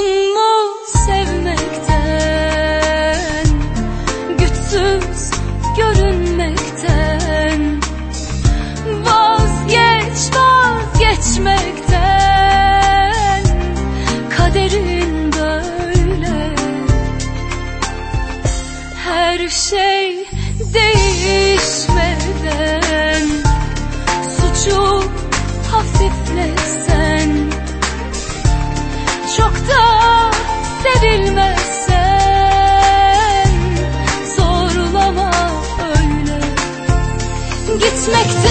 Utanma sevmekten Güçsüz görünmekten Vazgeç vazgeçmekten Kaderin böyle. Her şey değişmeden Suçu hafifle Gitmekte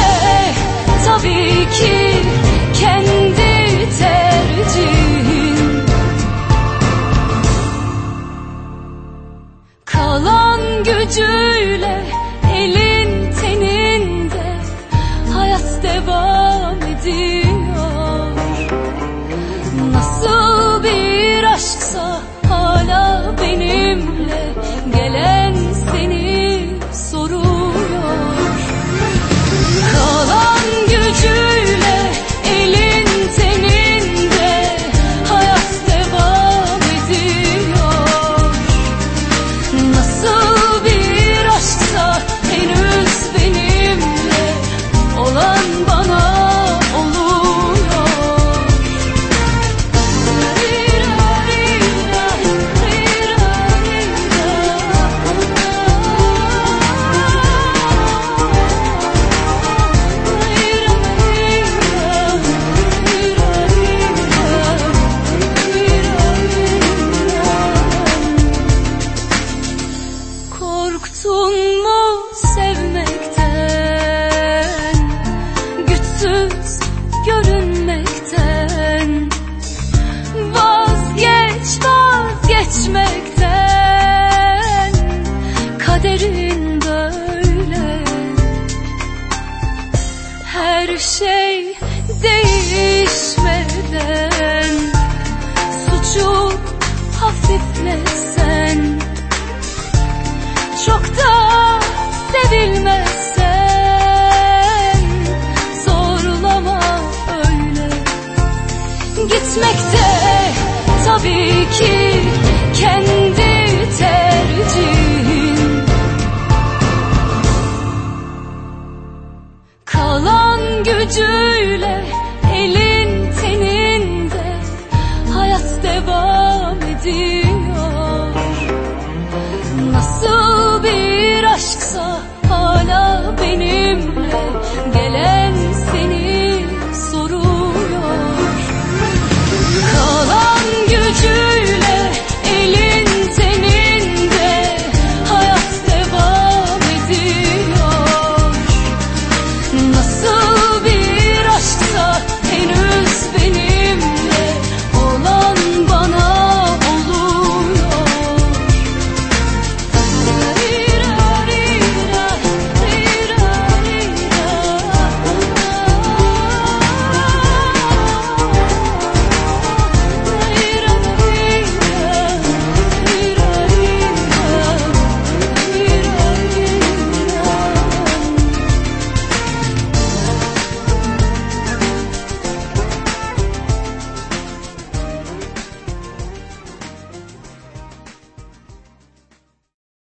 Kaderin böyle. Her şey değişmeden